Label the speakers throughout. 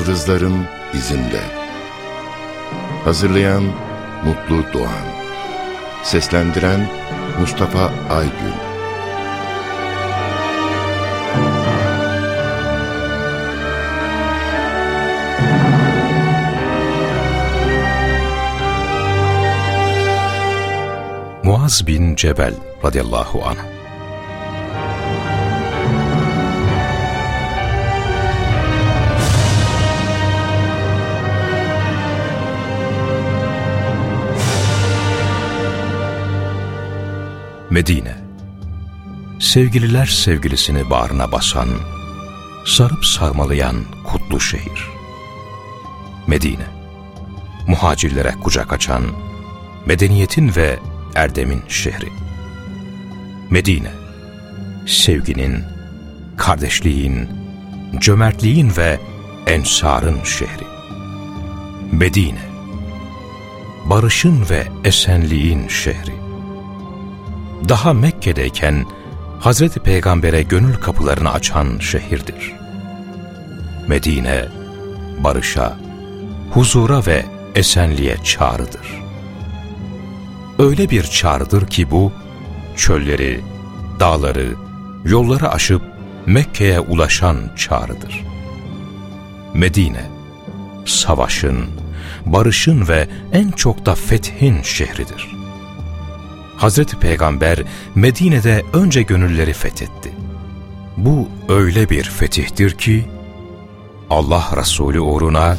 Speaker 1: Yıldızların izinde. Hazırlayan Mutlu Doğan. Seslendiren Mustafa Aygün.
Speaker 2: Muaz bin Cebel radıyallahu anh Medine Sevgililer sevgilisini bağrına basan, sarıp sarmalayan kutlu şehir. Medine Muhacirlere kucak açan, medeniyetin ve erdemin şehri. Medine Sevginin, kardeşliğin, cömertliğin ve ensarın şehri. Medine Barışın ve esenliğin şehri daha Mekke'deyken Hazreti Peygamber'e gönül kapılarını açan şehirdir. Medine, barışa, huzura ve esenliğe çağrıdır. Öyle bir çağrıdır ki bu, çölleri, dağları, yolları aşıp Mekke'ye ulaşan çağrıdır. Medine, savaşın, barışın ve en çok da fethin şehridir. Hazreti Peygamber Medine'de önce gönülleri fethetti. Bu öyle bir fetihtir ki Allah Resulü uğruna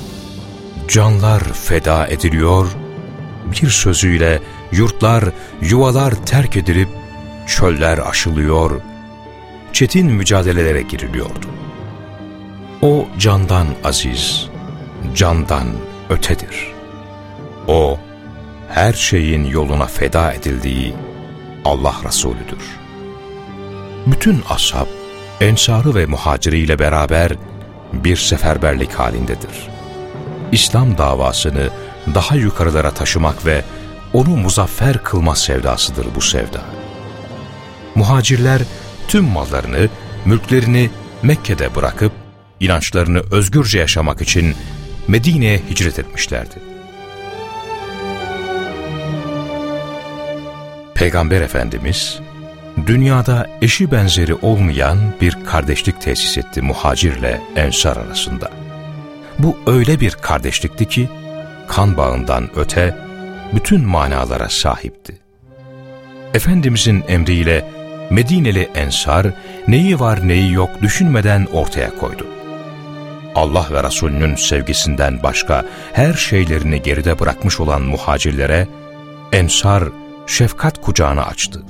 Speaker 2: canlar feda ediliyor, bir sözüyle yurtlar, yuvalar terk edilip çöller aşılıyor, çetin mücadelelere giriliyordu. O candan aziz, candan ötedir. O, her şeyin yoluna feda edildiği Allah Resulüdür. Bütün ashab, ensarı ve muhaciriyle beraber bir seferberlik halindedir. İslam davasını daha yukarılara taşımak ve onu muzaffer kılma sevdasıdır bu sevda. Muhacirler tüm mallarını, mülklerini Mekke'de bırakıp inançlarını özgürce yaşamak için Medine'ye hicret etmişlerdi. Peygamber Efendimiz, dünyada eşi benzeri olmayan bir kardeşlik tesis etti muhacirle ensar arasında. Bu öyle bir kardeşlikti ki, kan bağından öte bütün manalara sahipti. Efendimizin emriyle Medineli ensar neyi var neyi yok düşünmeden ortaya koydu. Allah ve Resulünün sevgisinden başka her şeylerini geride bırakmış olan muhacirlere ensar şefkat kucağını açtı.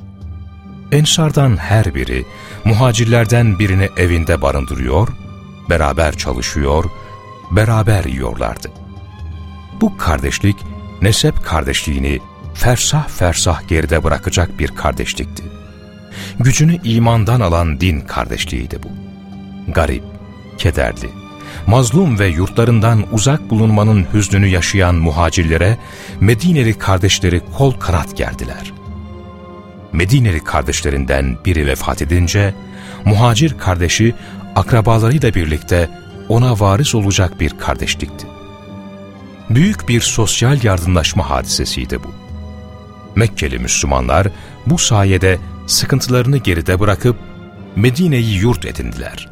Speaker 2: Ensardan her biri muhacirlerden birini evinde barındırıyor, beraber çalışıyor, beraber yiyorlardı. Bu kardeşlik nesep kardeşliğini fersah fersah geride bırakacak bir kardeşlikti. Gücünü imandan alan din kardeşliğiydi bu. Garip, kederli, mazlum ve yurtlarından uzak bulunmanın hüznünü yaşayan muhacirlere Medineli kardeşleri kol kanat gerdiler. Medineli kardeşlerinden biri vefat edince, muhacir kardeşi akrabalarıyla birlikte ona varis olacak bir kardeşlikti. Büyük bir sosyal yardımlaşma hadisesiydi bu. Mekkeli Müslümanlar bu sayede sıkıntılarını geride bırakıp Medine'yi yurt edindiler.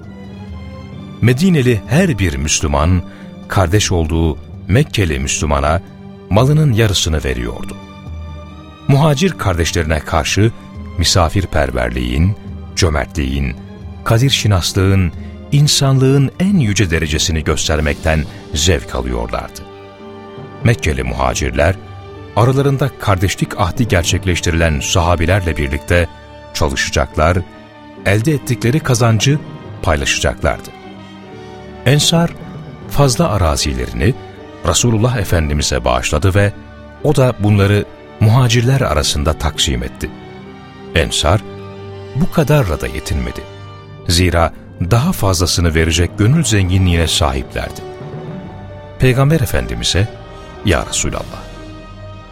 Speaker 2: Medineli her bir Müslüman, kardeş olduğu Mekkeli Müslümana malının yarısını veriyordu. Muhacir kardeşlerine karşı misafirperverliğin, cömertliğin, kadir şinaslığın, insanlığın en yüce derecesini göstermekten zevk alıyorlardı. Mekkeli muhacirler, aralarında kardeşlik ahdi gerçekleştirilen sahabilerle birlikte çalışacaklar, elde ettikleri kazancı paylaşacaklardı. Ensar fazla arazilerini Resulullah Efendimiz'e bağışladı ve o da bunları muhacirler arasında taksim etti. Ensar bu kadarla da yetinmedi. Zira daha fazlasını verecek gönül zenginliğine sahiplerdi. Peygamber Efendimiz'e Ya Resulallah,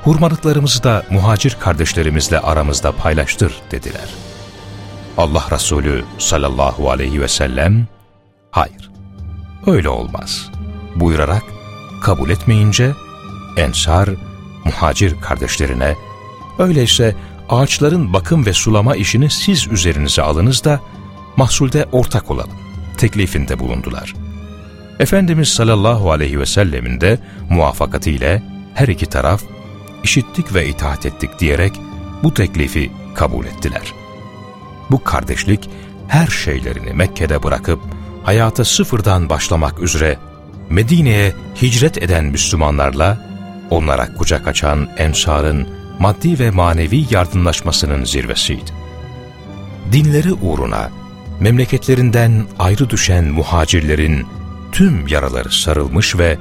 Speaker 2: hurmalıklarımızı da muhacir kardeşlerimizle aramızda paylaştır dediler. Allah Resulü sallallahu aleyhi ve sellem, hayır, Öyle olmaz. buyurarak kabul etmeyince Ensar, muhacir kardeşlerine öyleyse ağaçların bakım ve sulama işini siz üzerinize alınız da mahsulde ortak olalım teklifinde bulundular. Efendimiz sallallahu aleyhi ve sellemin de muvaffakatiyle her iki taraf işittik ve itaat ettik diyerek bu teklifi kabul ettiler. Bu kardeşlik her şeylerini Mekke'de bırakıp hayata sıfırdan başlamak üzere Medine'ye hicret eden Müslümanlarla onlara kucak açan Ensar'ın maddi ve manevi yardımlaşmasının zirvesiydi. Dinleri uğruna memleketlerinden ayrı düşen muhacirlerin tüm yaraları sarılmış ve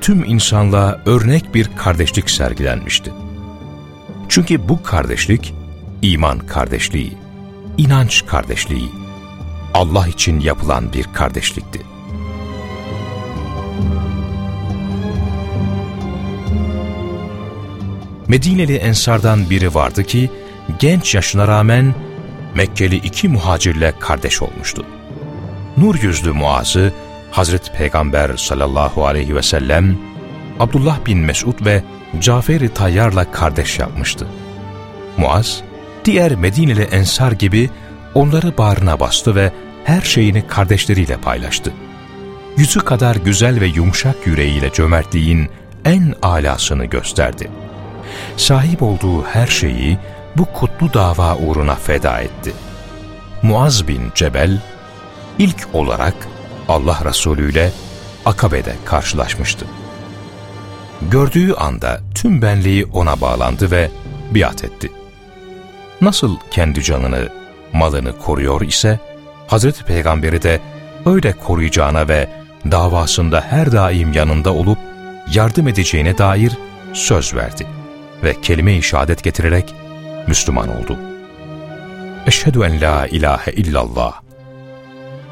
Speaker 2: tüm insanlığa örnek bir kardeşlik sergilenmişti. Çünkü bu kardeşlik iman kardeşliği, inanç kardeşliği, Allah için yapılan bir kardeşlikti. Medineli ensardan biri vardı ki genç yaşına rağmen Mekkeli iki muhacirle kardeş olmuştu. Nur yüzlü Muaz'ı Hazreti Peygamber sallallahu aleyhi ve sellem Abdullah bin Mesud ve Cafer-i Tayyar'la kardeş yapmıştı. Muaz, diğer Medineli ensar gibi onları bağrına bastı ve her şeyini kardeşleriyle paylaştı. Yüzü kadar güzel ve yumuşak yüreğiyle cömertliğin en alasını gösterdi. Sahip olduğu her şeyi bu kutlu dava uğruna feda etti. Muaz bin Cebel ilk olarak Allah Resulü ile Akabe'de karşılaşmıştı. Gördüğü anda tüm benliği ona bağlandı ve biat etti. Nasıl kendi canını, malını koruyor ise, Hazreti Peygamber'i de öyle koruyacağına ve davasında her daim yanında olup yardım edeceğine dair söz verdi ve kelime-i şehadet getirerek Müslüman oldu. Eşhedü en la ilahe illallah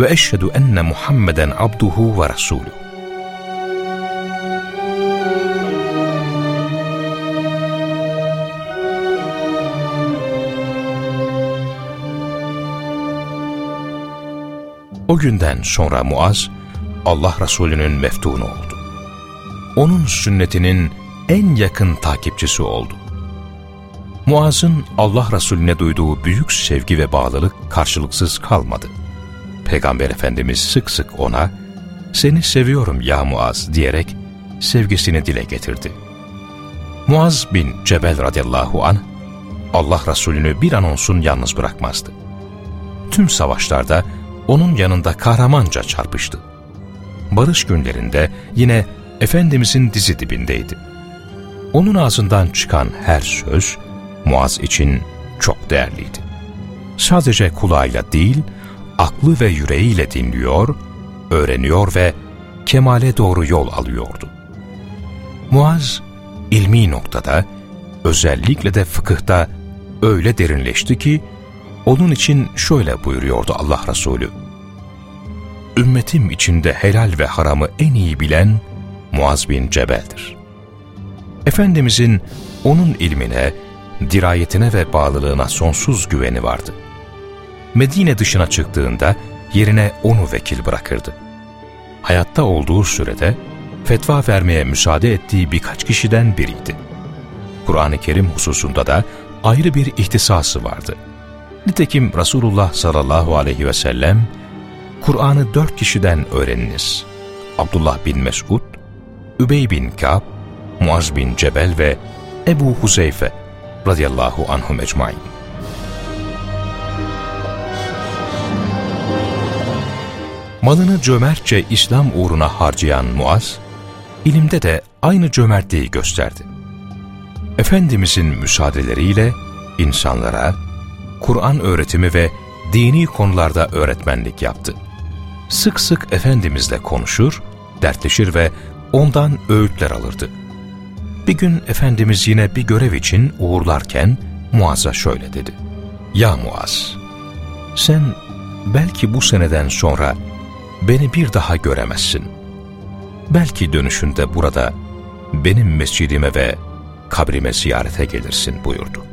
Speaker 2: ve eşhedü enne Muhammeden abduhu ve resulü. O günden sonra Muaz, Allah Resulü'nün meftunu oldu. Onun sünnetinin en yakın takipçisi oldu. Muaz'ın Allah Resulüne duyduğu büyük sevgi ve bağlılık karşılıksız kalmadı. Peygamber Efendimiz sık sık ona, ''Seni seviyorum ya Muaz'' diyerek sevgisini dile getirdi. Muaz bin Cebel radıyallahu an Allah Resulü'nü bir an olsun yalnız bırakmazdı. Tüm savaşlarda onun yanında kahramanca çarpıştı. Barış günlerinde yine Efendimizin dizi dibindeydi. Onun ağzından çıkan her söz, Muaz için çok değerliydi. Sadece kulağıyla değil, aklı ve yüreğiyle dinliyor, öğreniyor ve kemale doğru yol alıyordu. Muaz, ilmi noktada, özellikle de fıkıhta öyle derinleşti ki, onun için şöyle buyuruyordu Allah Resulü. Ümmetim içinde helal ve haramı en iyi bilen Muaz bin Cebel'dir. Efendimizin onun ilmine, dirayetine ve bağlılığına sonsuz güveni vardı. Medine dışına çıktığında yerine onu vekil bırakırdı. Hayatta olduğu sürede fetva vermeye müsaade ettiği birkaç kişiden biriydi. Kur'an-ı Kerim hususunda da ayrı bir ihtisası vardı. Nitekim Resulullah sallallahu aleyhi ve sellem, Kur'an'ı dört kişiden öğreniniz. Abdullah bin Mesud, Übey bin Ka'b, Muaz bin Cebel ve Ebu Huzeyfe radıyallahu anhum ecmain. Malını cömertçe İslam uğruna harcayan Muaz, ilimde de aynı cömertliği gösterdi. Efendimizin müsaadeleriyle insanlara Kur'an öğretimi ve dini konularda öğretmenlik yaptı. Sık sık Efendimizle konuşur, dertleşir ve ondan öğütler alırdı. Bir gün Efendimiz yine bir görev için uğurlarken Muaz'a şöyle dedi. Ya Muaz, sen belki bu seneden sonra beni bir daha göremezsin. Belki dönüşünde burada benim mescidime ve kabrime ziyarete gelirsin buyurdu.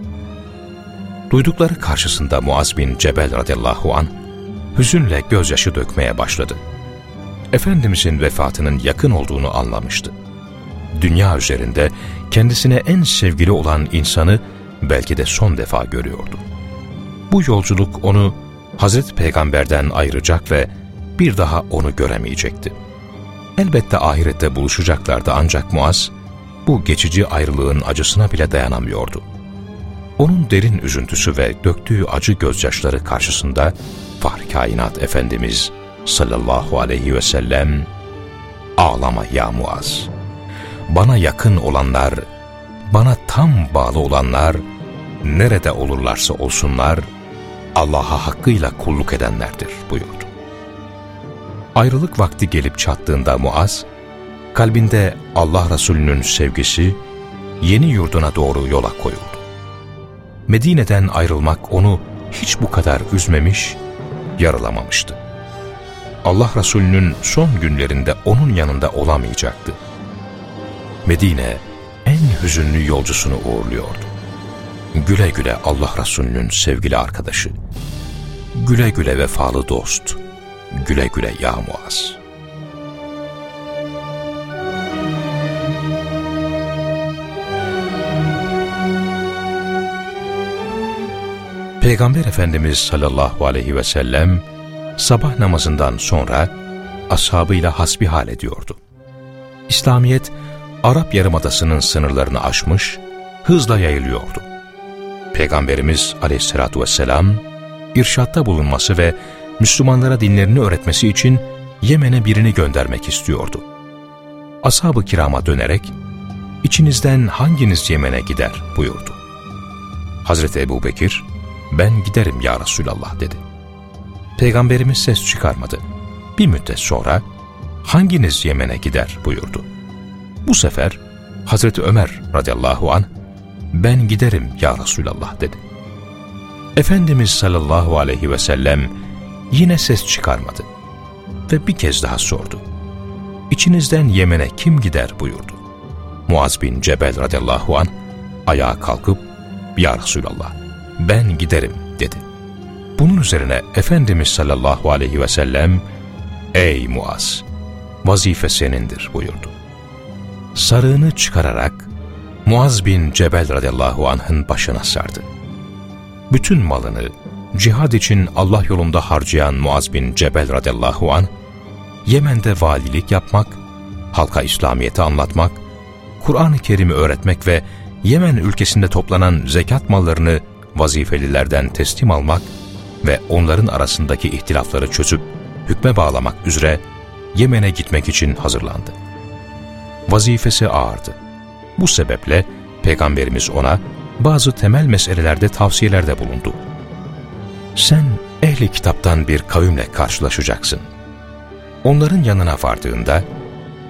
Speaker 2: Duydukları karşısında Muaz bin Cebel radıyallahu an hüzünle gözyaşı dökmeye başladı. Efendimizin vefatının yakın olduğunu anlamıştı. Dünya üzerinde kendisine en sevgili olan insanı belki de son defa görüyordu. Bu yolculuk onu Hazreti Peygamber'den ayıracak ve bir daha onu göremeyecekti. Elbette ahirette buluşacaklardı ancak Muaz, bu geçici ayrılığın acısına bile dayanamıyordu. Onun derin üzüntüsü ve döktüğü acı gözyaşları karşısında Fahri Kainat Efendimiz sallallahu aleyhi ve sellem Ağlama ya Muaz. Bana yakın olanlar, bana tam bağlı olanlar, nerede olurlarsa olsunlar, Allah'a hakkıyla kulluk edenlerdir buyurdu. Ayrılık vakti gelip çattığında Muaz, kalbinde Allah Resulü'nün sevgisi yeni yurduna doğru yola koyuldu. Medine'den ayrılmak onu hiç bu kadar üzmemiş, yaralamamıştı. Allah Resulü'nün son günlerinde onun yanında olamayacaktı. Medine en hüzünlü yolcusunu uğurluyordu. Güle güle Allah Resulü'nün sevgili arkadaşı, güle güle vefalı dost, güle güle ya Muaz. Peygamber Efendimiz sallallahu aleyhi ve sellem sabah namazından sonra ashabıyla hasbihal ediyordu. İslamiyet, Arap Yarımadası'nın sınırlarını aşmış, hızla yayılıyordu. Peygamberimiz aleyhissalatü vesselam, irşatta bulunması ve Müslümanlara dinlerini öğretmesi için Yemen'e birini göndermek istiyordu. Ashab-ı kirama dönerek, içinizden hanginiz Yemen'e gider buyurdu. Hazreti Ebu Bekir, ben giderim ya Resulallah dedi. Peygamberimiz ses çıkarmadı. Bir müddet sonra, hanginiz Yemen'e gider buyurdu. Bu sefer Hazreti Ömer radıyallahu an ben giderim ya Resulallah dedi. Efendimiz sallallahu aleyhi ve sellem yine ses çıkarmadı ve bir kez daha sordu. İçinizden Yemen'e kim gider buyurdu. Muaz bin Cebel radıyallahu an ayağa kalkıp ya Resulallah ben giderim dedi. Bunun üzerine Efendimiz sallallahu aleyhi ve sellem ey Muaz vazife senindir buyurdu. Sarığını çıkararak Muaz bin Cebel radıyallahu anh'ın başına sardı. Bütün malını cihad için Allah yolunda harcayan Muaz bin Cebel radıyallahu an, Yemen'de valilik yapmak, halka İslamiyet'i anlatmak, Kur'an-ı Kerim'i öğretmek ve Yemen ülkesinde toplanan zekat mallarını vazifelilerden teslim almak ve onların arasındaki ihtilafları çözüp hükme bağlamak üzere Yemen'e gitmek için hazırlandı. Vazifesi ağırdı. Bu sebeple Peygamberimiz ona bazı temel meselelerde tavsiyelerde bulundu. Sen ehli kitaptan bir kavimle karşılaşacaksın. Onların yanına vardığında,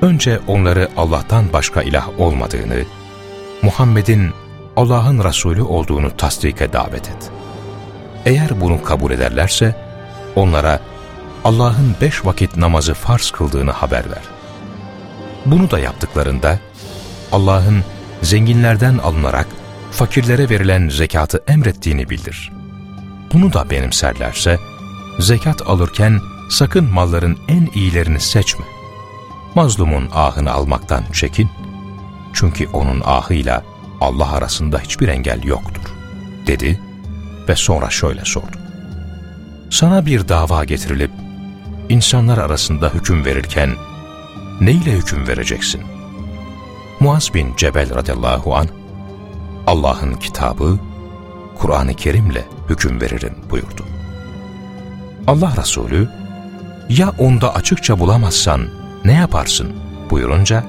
Speaker 2: önce onları Allah'tan başka ilah olmadığını, Muhammed'in Allah'ın Resulü olduğunu tasdike davet et. Eğer bunu kabul ederlerse, onlara Allah'ın beş vakit namazı farz kıldığını haber ver. Bunu da yaptıklarında, Allah'ın zenginlerden alınarak fakirlere verilen zekatı emrettiğini bildir. Bunu da benimserlerse, zekat alırken sakın malların en iyilerini seçme. Mazlumun ahını almaktan çekin. Çünkü onun ahıyla Allah arasında hiçbir engel yoktur, dedi ve sonra şöyle sordu. Sana bir dava getirilip, insanlar arasında hüküm verirken, neyle hüküm vereceksin? Muaz bin Cebel radıyallahu an Allah'ın kitabı, Kur'an-ı Kerim'le hüküm veririm buyurdu. Allah Resulü, ya onda açıkça bulamazsan ne yaparsın buyurunca,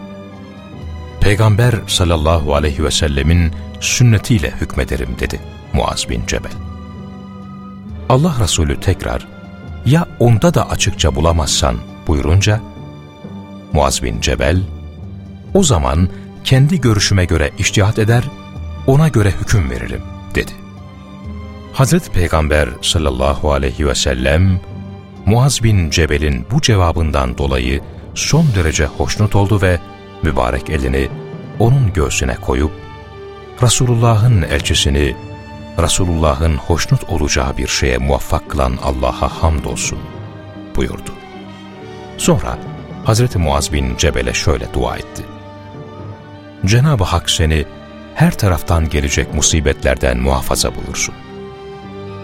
Speaker 2: Peygamber sallallahu aleyhi ve sellemin sünnetiyle hükmederim dedi Muaz bin Cebel. Allah Resulü tekrar, ya onda da açıkça bulamazsan buyurunca, Muaz bin Cebel, o zaman kendi görüşüme göre iştihat eder, ona göre hüküm veririm dedi. Hazreti Peygamber sallallahu aleyhi ve sellem Muaz bin Cebel'in bu cevabından dolayı son derece hoşnut oldu ve mübarek elini onun göğsüne koyup Resulullah'ın elçisini Resulullah'ın hoşnut olacağı bir şeye muvaffak kılan Allah'a hamdolsun buyurdu. Sonra Hz. Muaz bin Cebel'e şöyle dua etti. Cenab-ı Hak seni her taraftan gelecek musibetlerden muhafaza bulursun.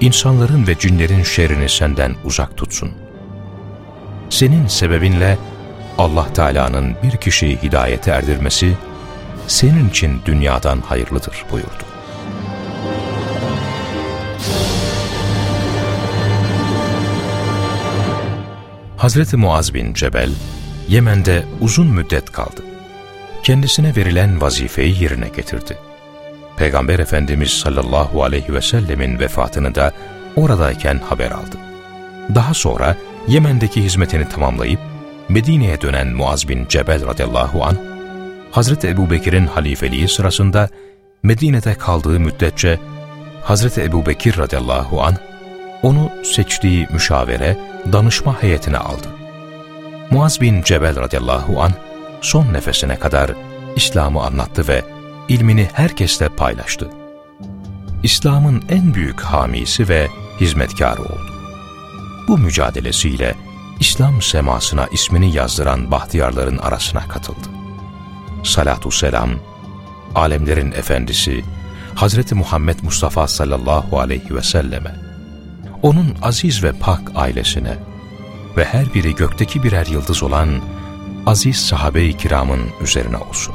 Speaker 2: İnsanların ve cinlerin şerrini senden uzak tutsun. Senin sebebinle Allah Teala'nın bir kişiyi hidayete erdirmesi senin için dünyadan hayırlıdır buyurdu. Hazreti Muaz bin Cebel, Yemen'de uzun müddet kaldı. Kendisine verilen vazifeyi yerine getirdi. Peygamber Efendimiz sallallahu aleyhi ve sellemin vefatını da oradayken haber aldı. Daha sonra Yemen'deki hizmetini tamamlayıp Medine'ye dönen Muaz bin Cebel radıyallahu an Hazreti Ebu Bekir'in halifeliği sırasında Medine'de kaldığı müddetçe Hazreti Ebu Bekir radıyallahu an onu seçtiği müşavere, danışma heyetine aldı. Muaz bin Cebel radıyallahu an son nefesine kadar İslam'ı anlattı ve ilmini herkesle paylaştı. İslam'ın en büyük hamisi ve hizmetkarı oldu. Bu mücadelesiyle İslam semasına ismini yazdıran bahtiyarların arasına katıldı. Salatu selam, alemlerin efendisi Hazreti Muhammed Mustafa sallallahu aleyhi ve selleme, onun aziz ve pak ailesine ve her biri gökteki birer yıldız olan aziz sahabe-i kiramın üzerine olsun.